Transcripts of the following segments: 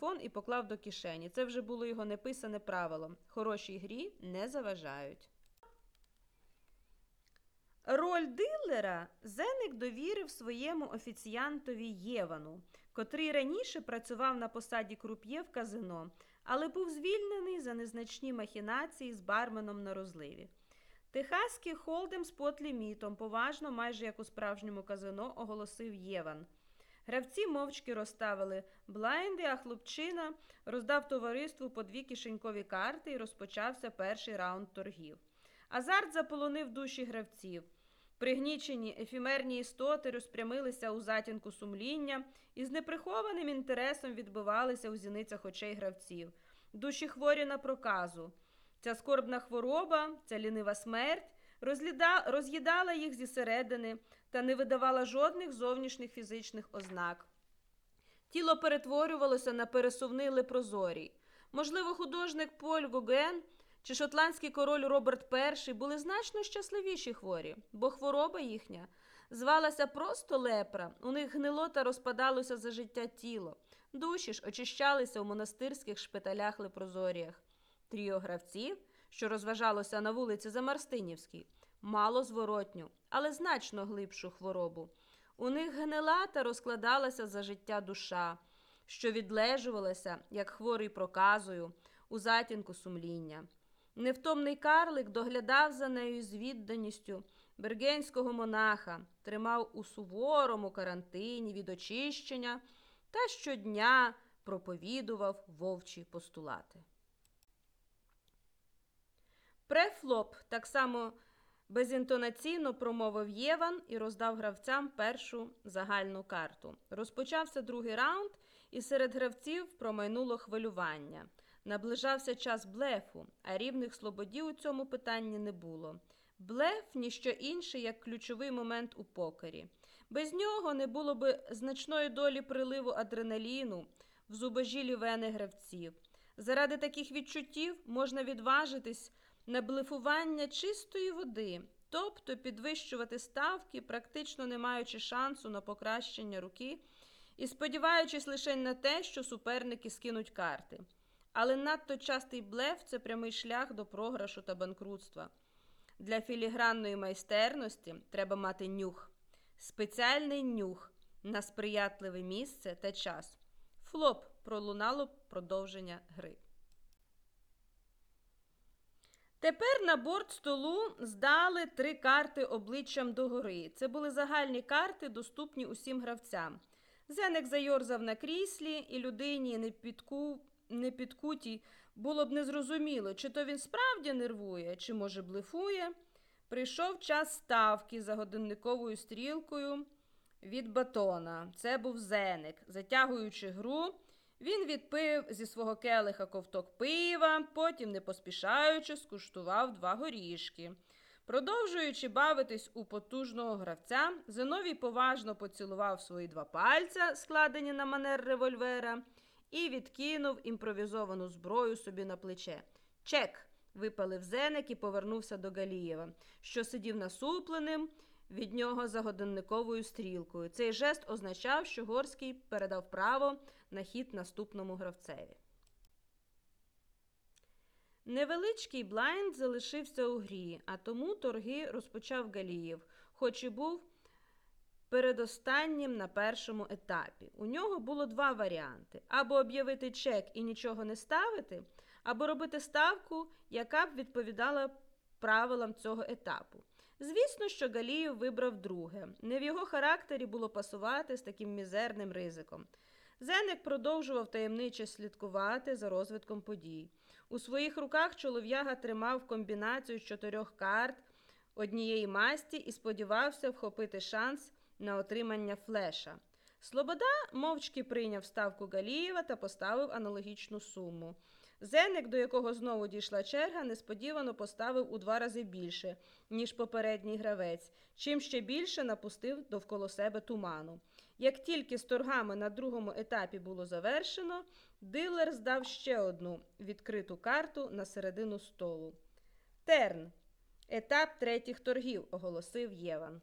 телефон і поклав до кишені. Це вже було його неписане правило. Хорошій грі не заважають. Роль дилера Зеник довірив своєму офіціантові Євану, котрий раніше працював на посаді круп'є в казино, але був звільнений за незначні махінації з барменом на розливі. Техаський холдем з потлімітом, поважно, майже як у справжньому казино, оголосив Єван. Гравці мовчки розставили блайнди, а хлопчина роздав товариству по дві кишенькові карти і розпочався перший раунд торгів. Азарт заполонив душі гравців. Пригнічені ефімерні істоти розпрямилися у затінку сумління і з неприхованим інтересом відбивалися у зіницях очей гравців. Душі хворі на проказу. Ця скорбна хвороба, ця лінива смерть. Роз'їдала їх зі середини та не видавала жодних зовнішніх фізичних ознак. Тіло перетворювалося на пересувний лепрозорій. Можливо, художник Поль Гоген чи шотландський король Роберт І були значно щасливіші хворі, бо хвороба їхня звалася просто лепра, у них гнило та розпадалося за життя тіло. Душі ж очищалися у монастирських шпиталях лепрозоріях. Тріо гравців, що розважалося на вулиці Замарстинівській, мало зворотню, але значно глибшу хворобу. У них гнила та розкладалася за життя душа, що відлежувалася, як хворий проказою, у затінку сумління. Невтомний карлик доглядав за нею з відданістю бергенського монаха, тримав у суворому карантині від очищення та щодня проповідував вовчі постулати. Префлоп так само безінтонаційно промовив Єван і роздав гравцям першу загальну карту. Розпочався другий раунд, і серед гравців промайнуло хвилювання. Наближався час блефу, а рівних слободів у цьому питанні не було. Блеф ніщо інше, як ключовий момент у покері. Без нього не було би значної долі приливу адреналіну в зубожілі вени гравців. Заради таких відчуттів можна відважитись на блефування чистої води, тобто підвищувати ставки, практично не маючи шансу на покращення руки і сподіваючись лише на те, що суперники скинуть карти. Але надто частий блеф це прямий шлях до програшу та банкрутства. Для філігранної майстерності треба мати нюх, спеціальний нюх на сприятливе місце та час. Флоп пролунало продовження гри. Тепер на борт столу здали три карти обличчям догори. Це були загальні карти, доступні усім гравцям. Зенек зайорзав на кріслі, і людині не підку непідкутій було б незрозуміло, чи то він справді нервує, чи, може, блефує. Прийшов час ставки за годинниковою стрілкою від батона. Це був зеник. Затягуючи гру, він відпив зі свого келиха ковток пива, потім, не поспішаючи, скуштував два горішки. Продовжуючи бавитись у потужного гравця, Зиновій поважно поцілував свої два пальця, складені на манер револьвера і відкинув імпровізовану зброю собі на плече. Чек. випалив зеник і повернувся до Галієва, що сидів насупленим від нього за годинниковою стрілкою. Цей жест означав, що Горський передав право на хід наступному гравцеві. Невеличкий блайнд залишився у грі, а тому торги розпочав Галієв, хоч і був передостаннім на першому етапі. У нього було два варіанти: або об'явити чек і нічого не ставити, або робити ставку, яка б відповідала правилам цього етапу. Звісно, що Галіїв вибрав друге. Не в його характері було пасувати з таким мізерним ризиком. Зенек продовжував таємниче слідкувати за розвитком подій. У своїх руках чолов'яга тримав комбінацію з чотирьох карт однієї масті і сподівався вхопити шанс на отримання флеша. Слобода мовчки прийняв ставку Галієва та поставив аналогічну суму. Зенек, до якого знову дійшла черга, несподівано поставив у два рази більше, ніж попередній гравець, чим ще більше напустив довкола себе туману. Як тільки з торгами на другому етапі було завершено, дилер здав ще одну відкриту карту на середину столу. Терн. Етап третіх торгів, оголосив Єван.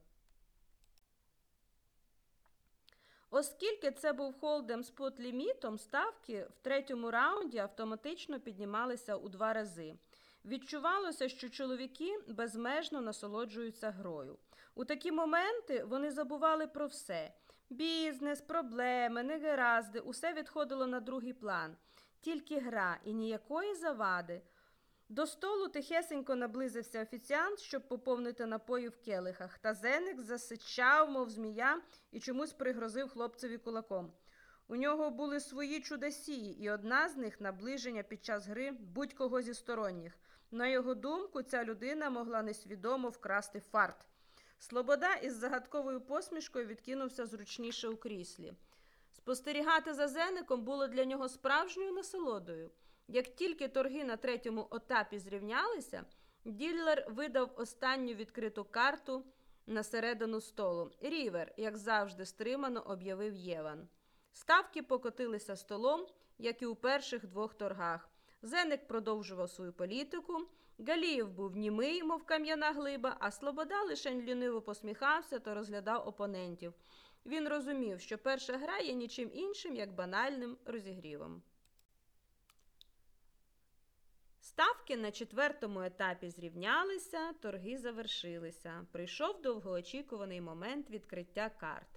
Оскільки це був холдем з подлімітом, ставки в третьому раунді автоматично піднімалися у два рази. Відчувалося, що чоловіки безмежно насолоджуються грою. У такі моменти вони забували про все: бізнес, проблеми, негаразди, усе відходило на другий план. Тільки гра і ніякої завади. До столу тихесенько наблизився офіціант, щоб поповнити напої в келихах, та зеник засичав, мов змія, і чомусь пригрозив хлопцеві кулаком. У нього були свої чудосії, і одна з них наближення під час гри будь-кого зі сторонніх. На його думку, ця людина могла несвідомо вкрасти фарт. Слобода із загадковою посмішкою відкинувся зручніше у кріслі. Спостерігати за зеником було для нього справжньою насолодою. Як тільки торги на третьому етапі зрівнялися, ділер видав останню відкриту карту на середину столу. Рівер, як завжди, стримано об'явив Єван. Ставки покотилися столом, як і у перших двох торгах. Зеник продовжував свою політику. Галієв був німий, мов кам'яна глиба, а Слобода лише ліниво посміхався та розглядав опонентів. Він розумів, що перша гра є нічим іншим, як банальним розігрівом. Ставки на четвертому етапі зрівнялися, торги завершилися. Прийшов довгоочікуваний момент відкриття карт.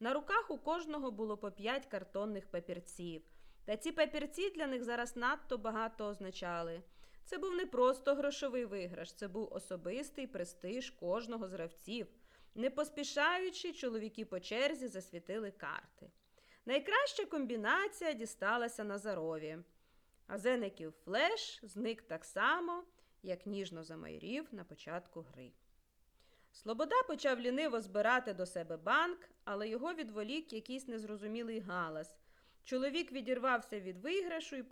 На руках у кожного було по п'ять картонних папірців. Та ці папірці для них зараз надто багато означали. Це був не просто грошовий виграш, це був особистий престиж кожного з гравців. Не поспішаючи, чоловіки по черзі засвітили карти. Найкраща комбінація дісталася Назарові. А Зеників флеш зник так само, як ніжно замайрів на початку гри. Слобода почав ліниво збирати до себе банк, але його відволік якийсь незрозумілий галас. Чоловік відірвався від виграшу і